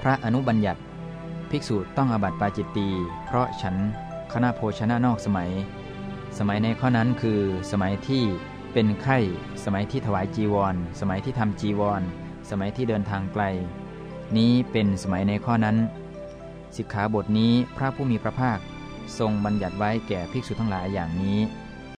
พระอนุบัญญัติ ภิกษุต้องอาบัติปาจิตตีเพราะฉันคณะโภชนะนอกสมัย สมัยในข้อนั้นคือ สมัยที่เป็นไข้สมัยที่ถวายจีวร สมัยที่ทำจีวร สมัยที่เดินทางไกล นี้เป็นสมัยในข้อนั้น สิกขาบทนี้พระผู้มีพระภาคทรงบัญญัติไว้แก่ภิกษุทั้งหลายอย่างนี้